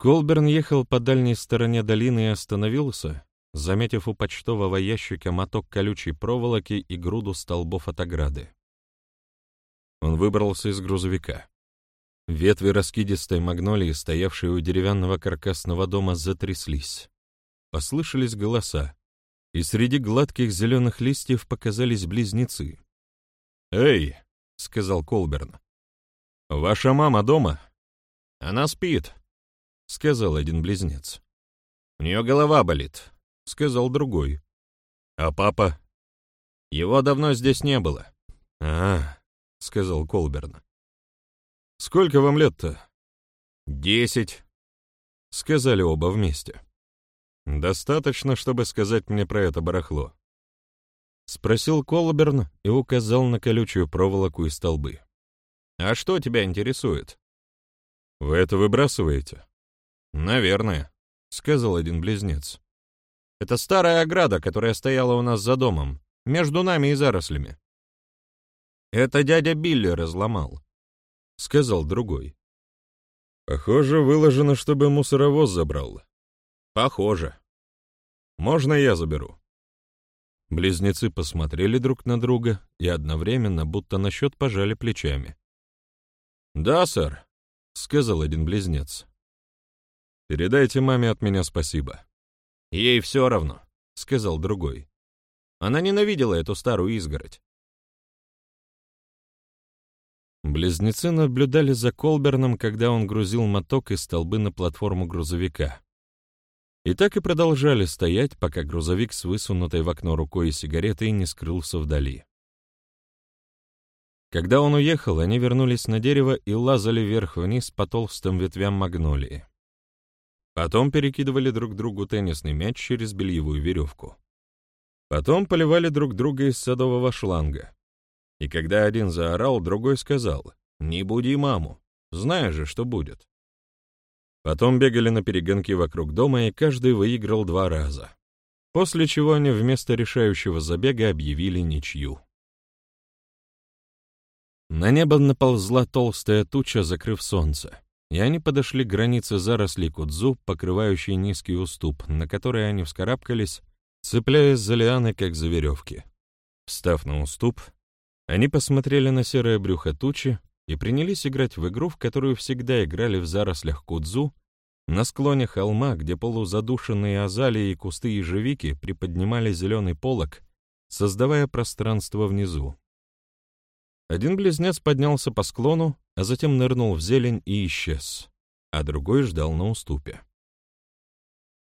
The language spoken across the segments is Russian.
Колберн ехал по дальней стороне долины и остановился, заметив у почтового ящика моток колючей проволоки и груду столбов от ограды. Он выбрался из грузовика. Ветви раскидистой магнолии, стоявшие у деревянного каркасного дома, затряслись. Послышались голоса, и среди гладких зеленых листьев показались близнецы. «Эй!» — сказал Колберн. «Ваша мама дома?» «Она спит», — сказал один близнец. «У нее голова болит», — сказал другой. «А папа?» «Его давно здесь не было». «А, — сказал Колберн. «Сколько вам лет-то?» «Десять», — сказали оба вместе. «Достаточно, чтобы сказать мне про это барахло?» Спросил Колберн и указал на колючую проволоку и столбы. «А что тебя интересует?» «Вы это выбрасываете?» «Наверное», — сказал один близнец. «Это старая ограда, которая стояла у нас за домом, между нами и зарослями». «Это дядя Билли разломал», — сказал другой. «Похоже, выложено, чтобы мусоровоз забрал». «Похоже. Можно я заберу?» Близнецы посмотрели друг на друга и одновременно, будто на счет пожали плечами. «Да, сэр», — сказал один близнец. «Передайте маме от меня спасибо». «Ей все равно», — сказал другой. Она ненавидела эту старую изгородь. Близнецы наблюдали за Колберном, когда он грузил моток и столбы на платформу грузовика. И так и продолжали стоять, пока грузовик с высунутой в окно рукой и сигаретой не скрылся вдали. Когда он уехал, они вернулись на дерево и лазали вверх-вниз по толстым ветвям магнолии. Потом перекидывали друг другу теннисный мяч через бельевую веревку. Потом поливали друг друга из садового шланга. И когда один заорал, другой сказал, «Не буди маму, знаешь же, что будет». Потом бегали на перегонки вокруг дома, и каждый выиграл два раза. После чего они вместо решающего забега объявили ничью. На небо наползла толстая туча, закрыв солнце, и они подошли к границе зарослей кудзу, покрывающей низкий уступ, на который они вскарабкались, цепляясь за лианы, как за веревки. Встав на уступ, они посмотрели на серое брюхо тучи и принялись играть в игру, в которую всегда играли в зарослях кудзу, на склоне холма, где полузадушенные азалии и кусты ежевики приподнимали зеленый полог, создавая пространство внизу. Один близнец поднялся по склону, а затем нырнул в зелень и исчез, а другой ждал на уступе.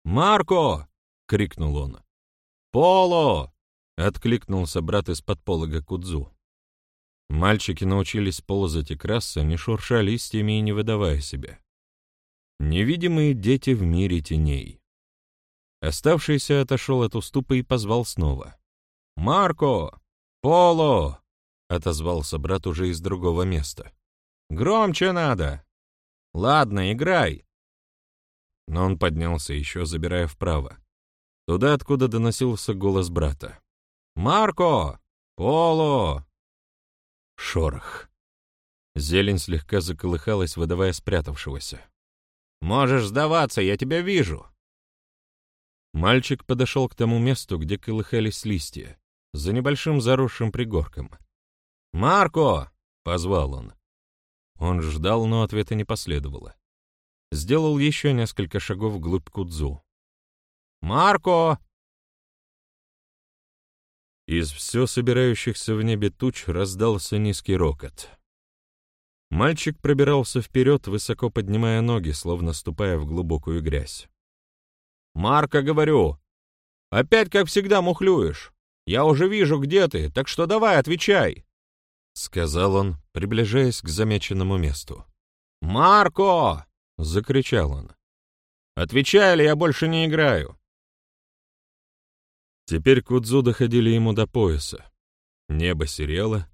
«Марко!» — крикнул он. «Поло!» — откликнулся брат из-под полога Кудзу. Мальчики научились ползать и краса, не шурша листьями и не выдавая себя. Невидимые дети в мире теней. Оставшийся отошел от уступа и позвал снова. «Марко! Поло!» — отозвался брат уже из другого места. «Громче надо!» «Ладно, играй!» Но он поднялся еще, забирая вправо. Туда, откуда доносился голос брата. «Марко! Поло! Шорох. Зелень слегка заколыхалась, выдавая спрятавшегося. «Можешь сдаваться, я тебя вижу!» Мальчик подошел к тому месту, где колыхались листья, за небольшим заросшим пригорком. «Марко!» — позвал он. Он ждал, но ответа не последовало. Сделал еще несколько шагов вглубь Кудзу. «Марко!» Из все собирающихся в небе туч раздался низкий рокот. Мальчик пробирался вперед, высоко поднимая ноги, словно ступая в глубокую грязь. «Марка, говорю! Опять, как всегда, мухлюешь! Я уже вижу, где ты, так что давай, отвечай!» — сказал он, приближаясь к замеченному месту. «Марко!» — закричал он. «Отвечай, или я больше не играю!» Теперь Кудзу доходили ему до пояса. Небо серело,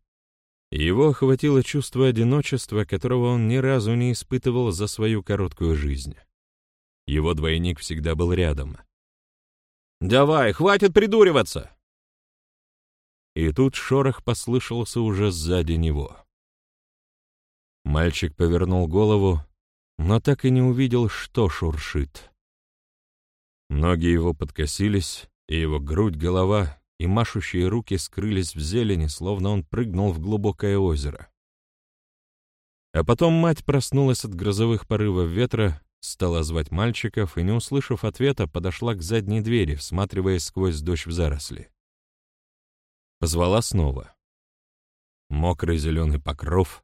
и его охватило чувство одиночества, которого он ни разу не испытывал за свою короткую жизнь. Его двойник всегда был рядом. «Давай, хватит придуриваться!» И тут шорох послышался уже сзади него. Мальчик повернул голову но так и не увидел, что шуршит. Ноги его подкосились, и его грудь, голова и машущие руки скрылись в зелени, словно он прыгнул в глубокое озеро. А потом мать проснулась от грозовых порывов ветра, стала звать мальчиков и, не услышав ответа, подошла к задней двери, всматриваясь сквозь дождь в заросли. Позвала снова. Мокрый зеленый покров,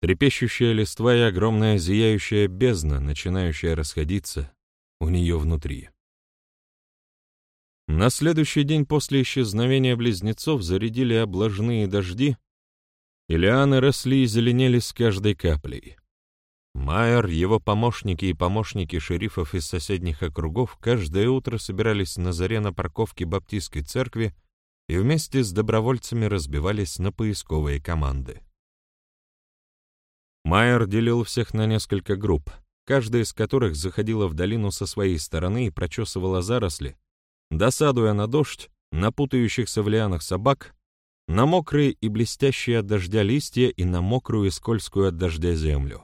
трепещущая листва и огромная зияющая бездна, начинающая расходиться у нее внутри. На следующий день после исчезновения близнецов зарядили облажные дожди, и лианы росли и зеленели с каждой каплей. Майер, его помощники и помощники шерифов из соседних округов каждое утро собирались на заре на парковке Баптистской церкви и вместе с добровольцами разбивались на поисковые команды. Майер делил всех на несколько групп, каждая из которых заходила в долину со своей стороны и прочесывала заросли, досадуя на дождь, на путающихся в лианах собак, на мокрые и блестящие от дождя листья и на мокрую и скользкую от дождя землю.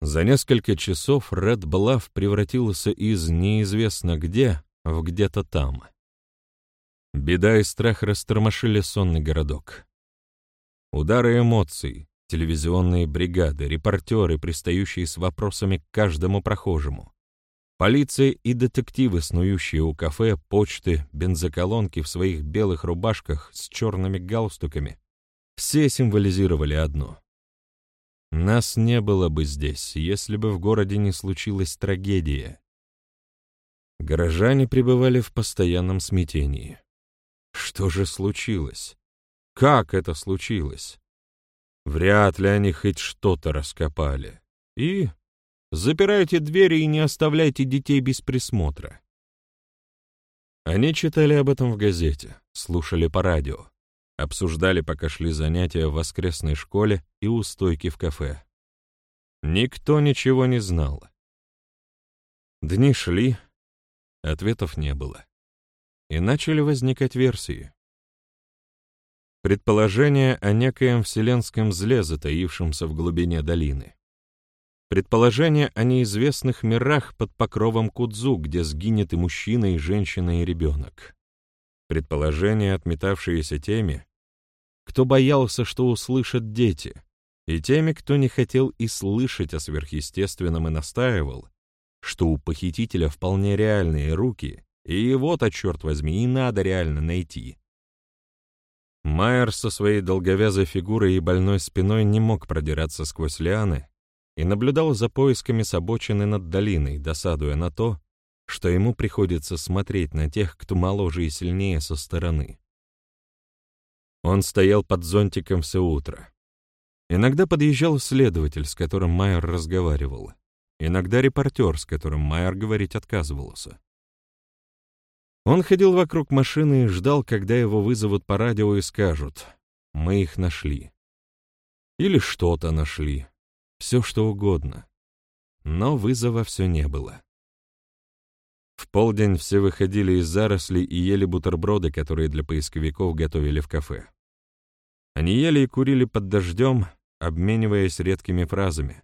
За несколько часов Ред Блав превратился из неизвестно где в где-то там. Беда и страх растормошили сонный городок. Удары эмоций, телевизионные бригады, репортеры, пристающие с вопросами к каждому прохожему, Полиция и детективы, снующие у кафе, почты, бензоколонки в своих белых рубашках с черными галстуками, все символизировали одно. Нас не было бы здесь, если бы в городе не случилась трагедия. Горожане пребывали в постоянном смятении. Что же случилось? Как это случилось? Вряд ли они хоть что-то раскопали. И Запирайте двери и не оставляйте детей без присмотра. Они читали об этом в газете, слушали по радио, обсуждали, пока шли занятия в воскресной школе и у стойки в кафе. Никто ничего не знал. Дни шли, ответов не было. И начали возникать версии. Предположение о некоем вселенском зле, затаившемся в глубине долины. Предположение о неизвестных мирах под покровом Кудзу, где сгинет и мужчина, и женщина, и ребенок. Предположение, отметавшиеся теми, кто боялся, что услышат дети, и теми, кто не хотел и слышать о сверхъестественном и настаивал, что у похитителя вполне реальные руки, и его-то, черт возьми, и надо реально найти. Майер со своей долговязой фигурой и больной спиной не мог продираться сквозь лианы, и наблюдал за поисками с над долиной, досадуя на то, что ему приходится смотреть на тех, кто моложе и сильнее со стороны. Он стоял под зонтиком все утро. Иногда подъезжал следователь, с которым Майер разговаривал. Иногда репортер, с которым Майер говорить отказывался. Он ходил вокруг машины и ждал, когда его вызовут по радио и скажут «Мы их нашли». Или что-то нашли, все что угодно. Но вызова все не было. В полдень все выходили из зарослей и ели бутерброды, которые для поисковиков готовили в кафе. Они ели и курили под дождем, обмениваясь редкими фразами.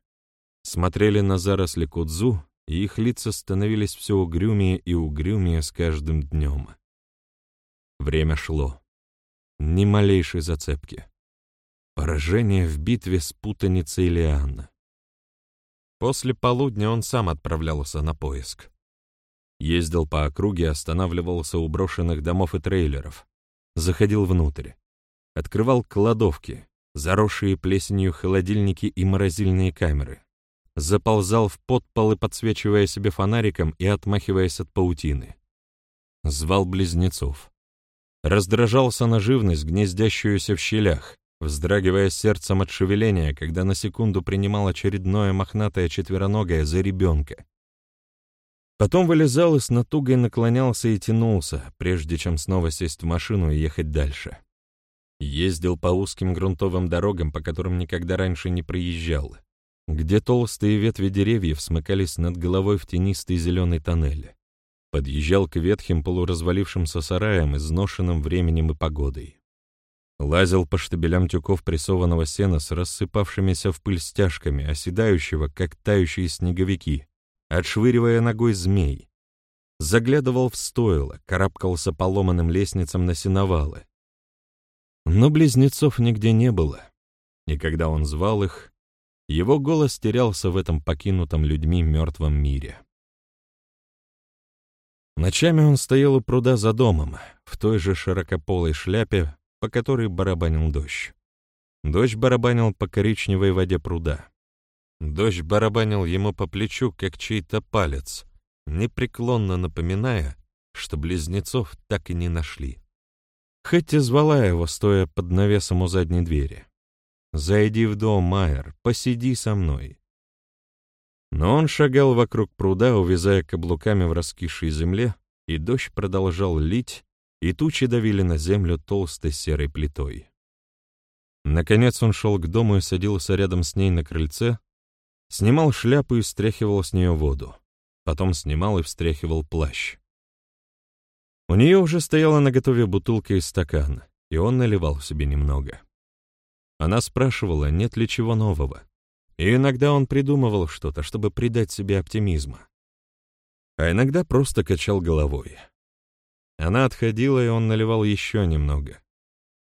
Смотрели на заросли кудзу, и их лица становились все угрюмее и угрюмее с каждым днем. Время шло. Ни малейшей зацепки. Поражение в битве с путаницей Лианна. После полудня он сам отправлялся на поиск. Ездил по округе, останавливался у брошенных домов и трейлеров. Заходил внутрь. Открывал кладовки, заросшие плесенью холодильники и морозильные камеры. Заползал в подполы, подсвечивая себе фонариком и отмахиваясь от паутины. Звал близнецов. Раздражался на живность, гнездящуюся в щелях, вздрагивая сердцем от шевеления, когда на секунду принимал очередное мохнатое четвероногое за ребенка. Потом вылезал и с натугой наклонялся и тянулся, прежде чем снова сесть в машину и ехать дальше. Ездил по узким грунтовым дорогам, по которым никогда раньше не проезжал, где толстые ветви деревьев смыкались над головой в тенистый зеленый тоннель. Подъезжал к ветхим полуразвалившимся сараям, изношенным временем и погодой. Лазил по штабелям тюков прессованного сена с рассыпавшимися в пыль стяжками, оседающего, как тающие снеговики, отшвыривая ногой змей. Заглядывал в стойло, карабкался по ломаным лестницам на сеновалы. Но близнецов нигде не было, и когда он звал их, его голос терялся в этом покинутом людьми мертвом мире. Ночами он стоял у пруда за домом, в той же широкополой шляпе, по которой барабанил дождь. Дождь барабанил по коричневой воде пруда. Дождь барабанил ему по плечу, как чей-то палец, непреклонно напоминая, что близнецов так и не нашли. Хэтти звала его, стоя под навесом у задней двери. «Зайди в дом, Майер, посиди со мной. Но он шагал вокруг пруда, увязая каблуками в раскисшей земле, и дождь продолжал лить, и тучи давили на землю толстой серой плитой. Наконец он шел к дому и садился рядом с ней на крыльце, снимал шляпу и стряхивал с нее воду, потом снимал и встряхивал плащ. У нее уже стояла наготове бутылка и стакан, и он наливал себе немного. Она спрашивала, нет ли чего нового. И иногда он придумывал что-то, чтобы придать себе оптимизма. А иногда просто качал головой. Она отходила, и он наливал еще немного.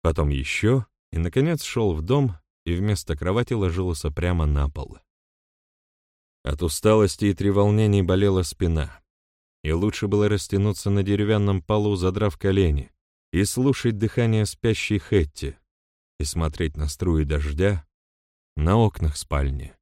Потом еще, и, наконец, шел в дом и вместо кровати ложился прямо на пол. От усталости и треволнений болела спина, и лучше было растянуться на деревянном полу, задрав колени, и слушать дыхание спящей Хетти, и смотреть на струи дождя, на окнах спальни.